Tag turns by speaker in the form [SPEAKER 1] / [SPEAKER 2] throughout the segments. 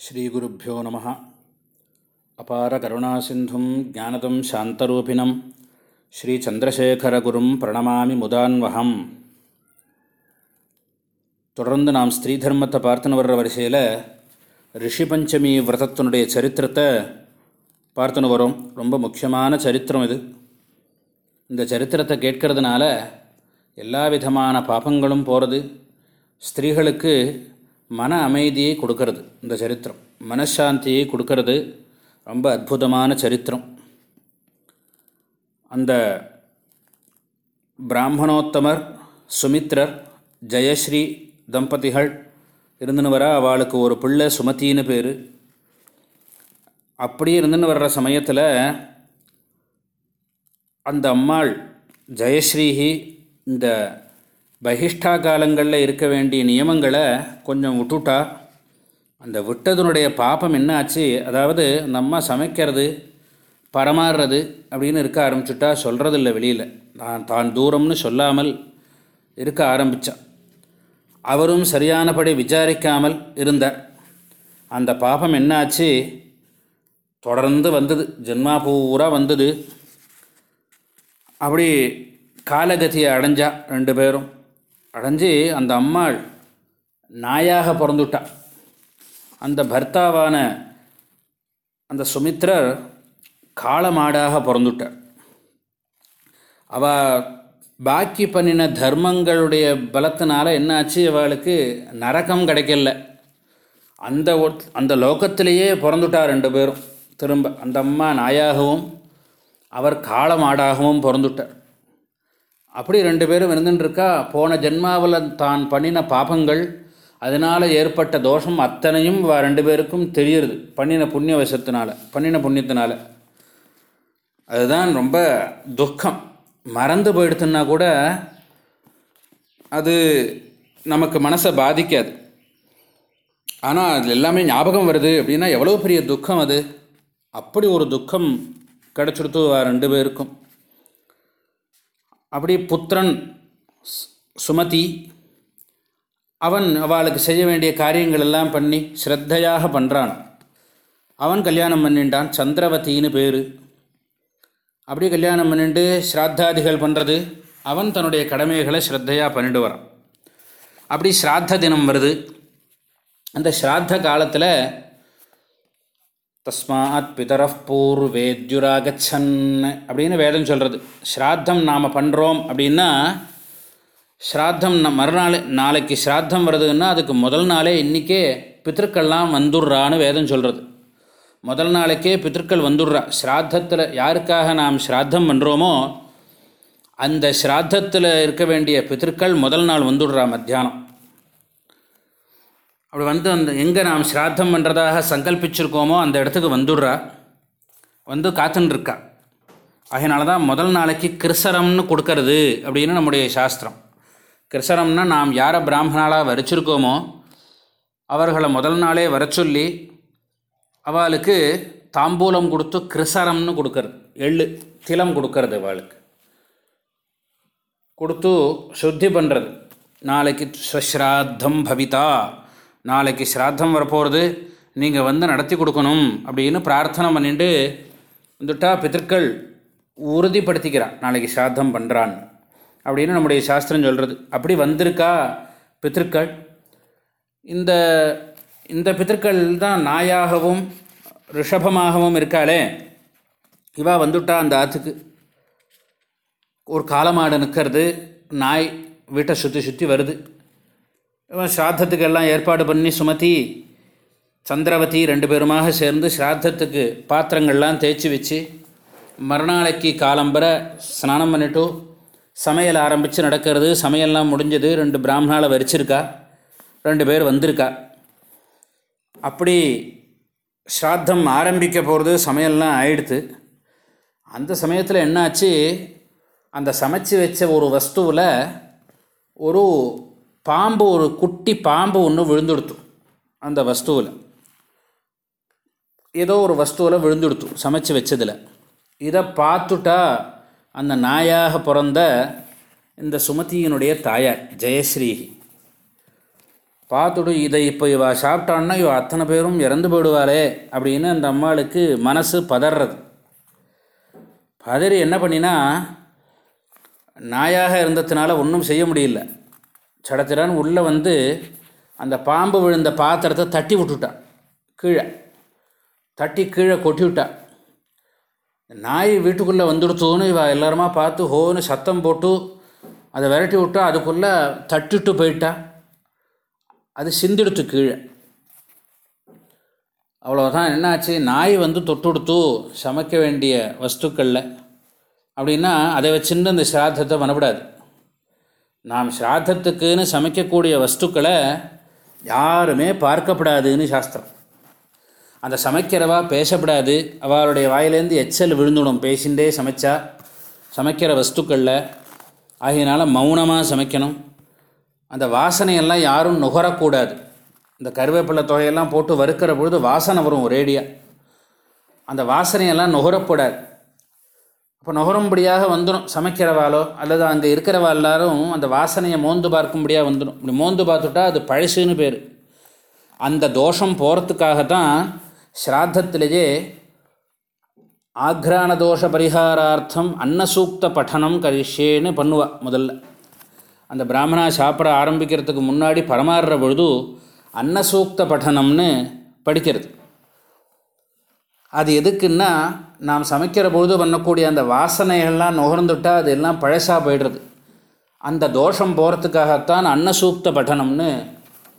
[SPEAKER 1] ஸ்ரீகுருப்போ நம அபார கருணாசிந்தும் ஜானதம் சாந்தரூபிணம். ஸ்ரீச்சந்திரசேகரகுரும் பிரணமாமி முதான்வகம் தொடர்ந்து நாம் ஸ்ரீ தர்மத்தை பார்த்துன்னு வர்ற வரிசையில் ரிஷி பஞ்சமி விரதத்தினுடைய சரித்திரத்தை பார்த்துன்னு வரோம். ரொம்ப முக்கியமான சரித்திரம் இது. இந்த சரித்திரத்தை கேட்கறதுனால எல்லா விதமான பாபங்களும் போகிறது ஸ்திரீகளுக்கு மன அமைதியை கொடுக்கறது இந்த சரித்திரம். மனசாந்தியை கொடுக்கறது ரொம்ப அற்புதமான சரித்திரம். அந்த பிராமணோத்தமர் சுமித்ரர் ஜெயஸ்ரீ தம்பதிகள் இருந்துன்னு வர அவளுக்கு ஒரு பிள்ளை சுமத்தின்னு பேர். அப்படி இருந்துன்னு வர்ற சமயத்தில் அந்த அம்மாள் ஜெயஸ்ரீஹி இந்த பகிஷ்டா காலங்களில் இருக்க வேண்டிய நியமங்களை கொஞ்சம் விட்டுட்டா அந்த விட்டதனுடைய பாப்பம் என்ன ஆச்சு அதாவது நம்ம சமைக்கிறது பரமாறுறது அப்படின்னு இருக்க ஆரம்பிச்சுட்டா சொல்கிறதில்ல வெளியில். நான் தான் தூரம்னு சொல்லாமல் இருக்க ஆரம்பித்தான் அவரும் சரியானபடி விசாரிக்காமல் இருந்தார். அந்த பாபம் என்னாச்சு? தொடர்ந்து வந்தது. ஜென்மா பூரா வந்தது. அப்படி காலகதியை அடைஞ்சா ரெண்டு பேரும். அடைஞ்சு அந்த அம்மாள் நாயாக பிறந்துட்டா. அந்த பர்த்தாவான அந்த சுமித்ரர் காளமாடாக பிறந்துட்டார் அவ பாக்கி பண்ணின தர்மங்களுடைய பலத்தினால என்னாச்சு? அவளுக்கு நரகம் கிடைக்கல. அந்த அந்த லோகத்திலேயே பிறந்துட்டா ரெண்டு பேரும். திரும்ப அந்த அம்மா நாயாகவும் அவர் காளமாடாகவும் பிறந்துட்டார். அப்படி ரெண்டு பேரும் இருந்துட்டுருக்கா போன ஜென்மாவில் தான் பண்ணின பாபங்கள் அதனால் ஏற்பட்ட தோஷம் அத்தனையும் ரெண்டு பேருக்கும் தெரியுது பண்ணின புண்ணிய வசத்தினால் பண்ணின புண்ணியத்தினால். அதுதான் ரொம்ப துக்கம். மறந்து போயிடுத்துன்னா கூட அது நமக்கு மனசை பாதிக்காது. ஆனால் அதில் எல்லாமே ஞாபகம் வருது அப்படின்னா எவ்வளோ பெரிய துக்கம் அது? அப்படி ஒரு துக்கம் கிடச்சிடுத்து ரெண்டு பேருக்கும். அப்படி புத்திரன் சுமதி அவன் அவளுக்கு செய்ய வேண்டிய காரியங்கள் எல்லாம் பண்ணி ஸ்ரத்தையாக பண்ணுறான் அவன் கல்யாணம் பண்ணிட்டான் சந்திரவதின்னு பேர். அப்படி கல்யாணம் பண்ணிட்டு ஸ்ராத்தாதிகள் பண்ணுறது அவன் தன்னுடைய கடமைகளை ஸ்ரத்தையாக பண்ணிட்டு வரான். அப்படி ஸ்ராத்த தினம் வருது. அந்த ஸ்ராத்த காலத்தில் தஸ்மாத் பிதர பூர்வேத்யுராகச்சன் அப்படின்னு வேதம் சொல்கிறது ஸ்ராத்தம் நாம் பண்ணுறோம் அப்படின்னா ஸ்ராத்தம் மறுநாள் நாளைக்கு ஸ்ராத்தம் வருதுன்னா அதுக்கு முதல் நாளே இன்றைக்கே பித்திருக்கள்லாம் வந்துடுறான்னு வேதம் சொல்கிறது முதல் நாளைக்கே பித்திருக்கள் வந்துடுறா ஸ்ராத்தத்தில் யாருக்காக நாம் ஸ்ராத்தம் பண்ணுறோமோ அந்த ஸ்ராத்தத்தில் இருக்க வேண்டிய பித்திருக்கள் முதல் நாள் வந்துடுறா மத்தியானம். அப்படி வந்து அந்த எங்கே நாம் ஸ்ராத்தம் பண்ணுறதாக சங்கல்பிச்சிருக்கோமோ அந்த இடத்துக்கு வந்துடுறா. வந்து காத்துன்ருக்கா அதனால தான் முதல் நாளைக்கு கிருசரம்னு கொடுக்கறது அப்படின்னு நம்முடைய சாஸ்திரம். கிருசரம்னா நாம் யாரை பிராமணாலாக வரைச்சிருக்கோமோ அவர்களை முதல் நாளே வர சொல்லி அவளுக்கு தாம்பூலம் கொடுத்து கிருசரம்னு கொடுக்கறது. எள்ளு திலம் கொடுக்கறது அவளுக்கு. கொடுத்து சுத்தி பண்ணுறது நாளைக்கு ஸ்வஸ்ராத்தம் பவிதா. நாளைக்கு ஸ்ராத்தம் வரப்போகிறது நீங்கள் வந்து நடத்தி கொடுக்கணும் அப்படின்னு பிரார்த்தனை பண்ணிட்டு வந்துட்டா பித்திருக்கள் உறுதிப்படுத்திக்கிறான் நாளைக்கு ஸ்ராத்தம் பண்ணுறான் அப்படின்னு நம்முடைய சாஸ்திரம் சொல்கிறது அப்படி வந்திருக்கா பித்திருக்கள்? இந்த இந்த பித்திருக்கள் தான் நாயாகவும் ரிஷபமாகவும் இருக்காளே. இவா வந்துட்டா அந்த ஆற்றுக்கு ஒரு காலமாடு நிற்கிறது நாய் வீட்டை சுற்றி சுற்றி வருது. ஸ்ராத்தத்துக்கு எல்லாம் ஏற்பாடு பண்ணி சுமத்தி சந்திரவதி ரெண்டு பேருமாக சேர்ந்து ஸ்ராத்தத்துக்கு பாத்திரங்கள்லாம் தேய்ச்சி வச்சு மறுநாளைக்கு காலம்பரை ஸ்நானம் பண்ணிட்டு சமையல் ஆரம்பித்து நடக்கிறது சமையல்லாம் முடிஞ்சது ரெண்டு பிராமணாவை வரிச்சிருக்கா ரெண்டு பேர் வந்திருக்கா. அப்படி ஸ்ராத்தம் ஆரம்பிக்க போகிறது சமையல்லாம் ஆயிடுத்து. அந்த சமயத்தில் என்னாச்சு அந்த சமைச்சு வச்ச ஒரு வஸ்துவில் ஒரு பாம்பு ஒரு குட்டி பாம்பு ஒன்று விழுந்துடுத்து அந்த வஸ்துவில். ஏதோ ஒரு வஸ்துவில் விழுந்துடுத்து சமைச்சு வச்சதில். இதை பார்த்துட்டா அந்த நாயாக பிறந்த இந்த சுமதியினுடைய தாயார் ஜெயஸ்ரீ பார்த்துட்டு இதை இப்போ இவ சாப்பிட்டான்னா இவ அத்தனை பேரும் இறந்து போயிடுவாளே அப்படின்னு அந்த அம்மாளுக்கு மனசு பதறது. பதறி என்ன பண்ணினா நாயாக இருந்ததுனால ஒன்றும் செய்ய முடியல. சடச்சடான்னு உள்ளே வந்து அந்த பாம்பு விழுந்த பாத்திரத்தை தட்டி விட்டுட்டான் கீழே. தட்டி கீழே கொட்டி விட்டா நாய் வீட்டுக்குள்ளே வந்துடுத்தோன்னு இவ எல்லாருமா பார்த்து ஹோன்னு சத்தம் போட்டு அதை விரட்டி விட்டா அதுக்குள்ளே தட்டிட்டு போயிட்டா. அது சிந்திடுத்து கீழே. அவ்வளோதான் என்னாச்சு? நாய் வந்து தொட்டுடுத்து சமைக்க வேண்டிய வஸ்துக்களில். அப்படின்னா அதை வச்சுட்டு அந்த சிராதத்தை பண்ணப்படாது நாம் ஸ்ராத்தத்துக்குன்னு சமைக்கக்கூடிய வஸ்துக்களை யாருமே பார்க்கப்படாதுன்னு சாஸ்திரம். அந்த சமைக்கிறவா பேசப்படாது. அவளுடைய வாயிலேருந்து எச்சல் விழுந்துடும். பேசிண்டே சமைச்சா சமைக்கிற வஸ்துக்களில். ஆகையினால மௌனமாக சமைக்கணும். அந்த வாசனையெல்லாம் யாரும் நுகரக்கூடாது. இந்த கருவேப்பிலை தொகையெல்லாம் போட்டு வறுக்கிற பொழுது வாசனை வரும் ஒரேடியாக அந்த வாசனையெல்லாம் நுகரக்கூடாது. அப்போ நுகரும்படியாக வந்துடும் சமைக்கிறவாளோ அல்லது அங்கே இருக்கிறவா எல்லாரும் அந்த வாசனையை மோந்து பார்க்கும்படியாக வந்துடும் இப்படி மோந்து பார்த்துட்டா அது பழசுன்னு பேர். அந்த தோஷம் போகிறதுக்காகத்தான் ஸ்ராத்தத்திலேயே ஆக்ரான தோஷ பரிகாரார்த்தம் அன்னசூக்த பட்டனம் கரிஷேன்னு பண்ணுவா முதல்ல. அந்த பிராமணா சாப்பிட ஆரம்பிக்கிறதுக்கு முன்னாடி பரமாறுற பொழுது அன்னசூக்த பட்டனம்னு படிக்கிறது. அது எதுக்குன்னா நாம் சமைக்கிற பொழுது பண்ணக்கூடிய அந்த வாசனைகள்லாம் நுகர்ந்துட்டால் அது எல்லாம் பழசாக போயிடுறது. அந்த தோஷம் போகிறதுக்காகத்தான் அன்னசூக்த பட்டனம்னு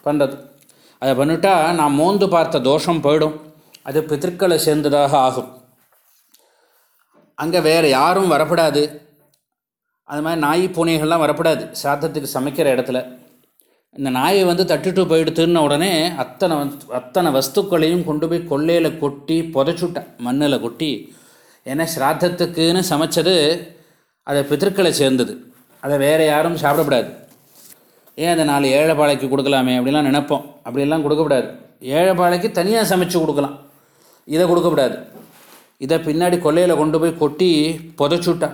[SPEAKER 1] பண்ணுறது அதை பண்ணிட்டா நாம் மோந்து பார்த்த தோஷம் போயிடும். அது பித்திருக்களை சேர்ந்ததாக ஆகும். அங்கே வேறு யாரும் வரப்படாது. அது மாதிரி நாய் பூனைகள்லாம் வரப்படாது. சாத்தத்துக்கு சமைக்கிற இடத்துல. இந்த நாயை வந்து தட்டுட்டு போயிடுத்துன்ன உடனே அத்தனை அத்தனை வஸ்துக்களையும் கொண்டு போய் கொள்ளையில் கொட்டி புதைச்சுட்டேன் மண்ணில் கொட்டி. ஏன்னா ஸ்ராத்தத்துக்குன்னு சமைச்சது அதை பித்திருக்களை சேர்ந்தது. அதை வேறு யாரும் சாப்பிடக்கூடாது. ஏன் அதை நாலு ஏழைப்பாளைக்கு கொடுக்கலாமே அப்படிலாம் நினைப்போம். அப்படிலாம் கொடுக்கக்கூடாது. ஏழைப்பாளைக்கு தனியாக சமைச்சு கொடுக்கலாம். இதை கொடுக்கக்கூடாது. இதை பின்னாடி கொல்லையில் கொண்டு போய் கொட்டி புதைச்சுட்டா.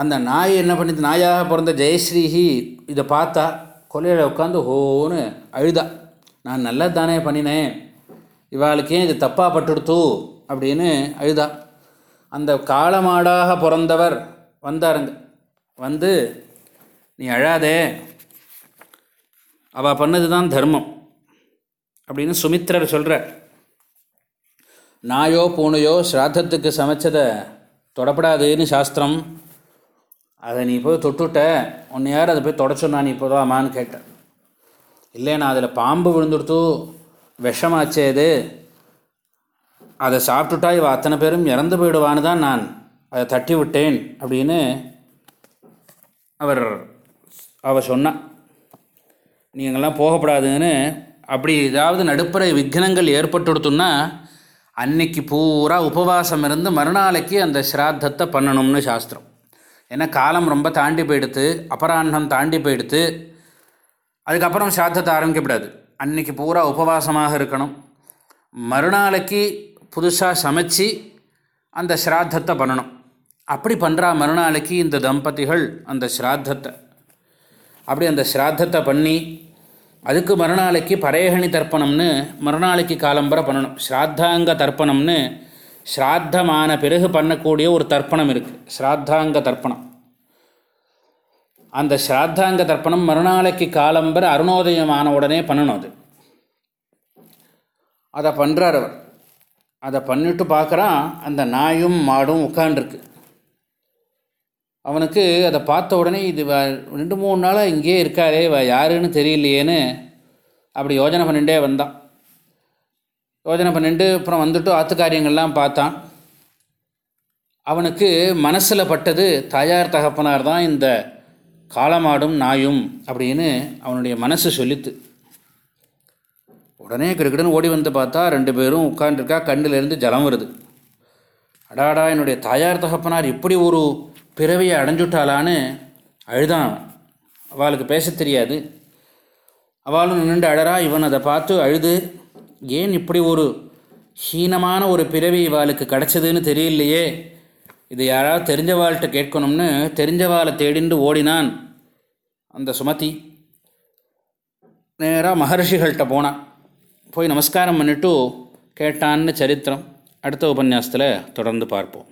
[SPEAKER 1] அந்த நாய் என்ன பண்ணிது? நாயாக பிறந்த ஜெயஸ்ரீஹி இதை பார்த்தா கொல்லையில் உட்காந்து ஹோன்னு அழுதா. நான் நல்லது தானே பண்ணினேன். இவாளுக்கு ஏன் இது தப்பாக பட்டுடுத்து? அப்படின்னு அழுதா. அந்த காலமாடாக பிறந்தவர் வந்தாருங்க. வந்து நீ அழாதே. அவள் பண்ணது தான் தர்மம். அப்படின்னு சுமித்ரர் சொல்கிறார் நாயோ பூனையோ ஸ்ராத்தத்துக்கு சமைச்சதை தொடப்படாதுன்னு சாஸ்திரம் அதை நீ போய் தொட்டுட்ட உன்னை யார் அதை போய் தொடச்சோன்னா நீ இப்போதாமான்னு கேட்டேன் இல்லை நான் அதில் பாம்பு விழுந்துடுத்து விஷமாச்சே இது. அதை சாப்பிட்டுட்டா இவ அத்தனை பேரும் இறந்து போயிடுவான்னு தான் நான் அதை தட்டி விட்டேன் அப்படின்னு அவர் அவ சொன்னான் நீங்கள்லாம் போகப்படாதுன்னு அப்படி ஏதாவது நடுப்புற விக்னங்கள் ஏற்பட்டுடுத்துன்னா அன்னைக்கு பூரா உபவாசம் இருந்து மறுநாளைக்கு அந்த ஸ்ராத்தத்தை பண்ணணும்னு சாஸ்திரம். ஏன்னா காலம் ரொம்ப தாண்டி போயிடுத்து அபராஹ்னம் தாண்டி போயிடுத்து அதுக்கப்புறம் சாத்தத்தை ஆரம்பிக்கப்படாது. அன்றைக்கி பூரா உபவாசமாக இருக்கணும். மறுநாளைக்கு புதுசாக சமைச்சு அந்த ஸ்ராத்தத்தை பண்ணணும். அப்படி பண்ணுறா மறுநாளைக்கு இந்த தம்பதிகள் அந்த ஸ்ராத்தத்தை. அப்படி அந்த ஸ்ராத்தத்தை பண்ணி அதுக்கு மறுநாளைக்கு பரேகணி தர்ப்பணம்னு மறுநாளைக்கு காலம்பரை பண்ணணும். ஸ்ராத்தாங்க தர்ப்பணம்னு ஸ்ராத்தமான பிறகு பண்ணக்கூடிய ஒரு தர்ப்பணம் இருக்குது ஸ்ராத்தாங்க தர்ப்பணம். அந்த ஸ்ராத்தாங்க தர்ப்பணம் மறுநாளைக்கு காலம்பர் அருணோதயமான உடனே பண்ணணும் அது. அதை பண்ணுறார் அவர். அதை பண்ணிட்டு பார்க்குறான் அந்த நாயும் மாடும் உட்காண்டிருக்கு அவனுக்கு அதை பார்த்த உடனே இது வ- ரெண்டு மூணு நாளாக இங்கேயே இருக்காரே யாருன்னு தெரியலையேன்னு அப்படி யோஜனை பண்ணிகிட்டே வந்தான். யோஜனை பண்ணிட்டு அப்புறம் வந்துட்டு ஆத்துக்காரியங்கள்லாம் பார்த்தான். அவனுக்கு மனசில் பட்டது தாயார் தகப்பனார் தான் இந்த காளமாடும் நாயும் அப்படின்னு அவனுடைய மனசு சொல்லித்து. உடனே கிடுக்கிடுன்னு ஓடி வந்து பார்த்தா ரெண்டு பேரும் உட்காந்துருக்கா கண்ணிலேருந்து ஜலம் வருது. அடாடா என்னுடைய தாயார் தகப்பனார் இப்படி ஒரு பிறவியை அடைஞ்சுட்டாளான்னு அழுதான். அவளுக்கு பேச தெரியாது. அவளும் நின்று அழறா இவன் அதை பார்த்து அழுது ஏன் இப்படி ஒரு ஹீனமான ஒரு பிறவி இவாளுக்கு கிடச்சதுன்னு தெரியலையே? இது யாராவது தெரிஞ்சவாள்கிட்ட கேட்கணும்னு தெரிஞ்சவாளை தேடிண்டு ஓடினான் அந்த சுமதி. நேராக மகர்ஷிகள்கிட்ட போனான். போய் நமஸ்காரம் பண்ணிவிட்டு கேட்டான்னு சரித்திரம். அடுத்த உபன்யாசத்தில் தொடர்ந்து பார்ப்போம்.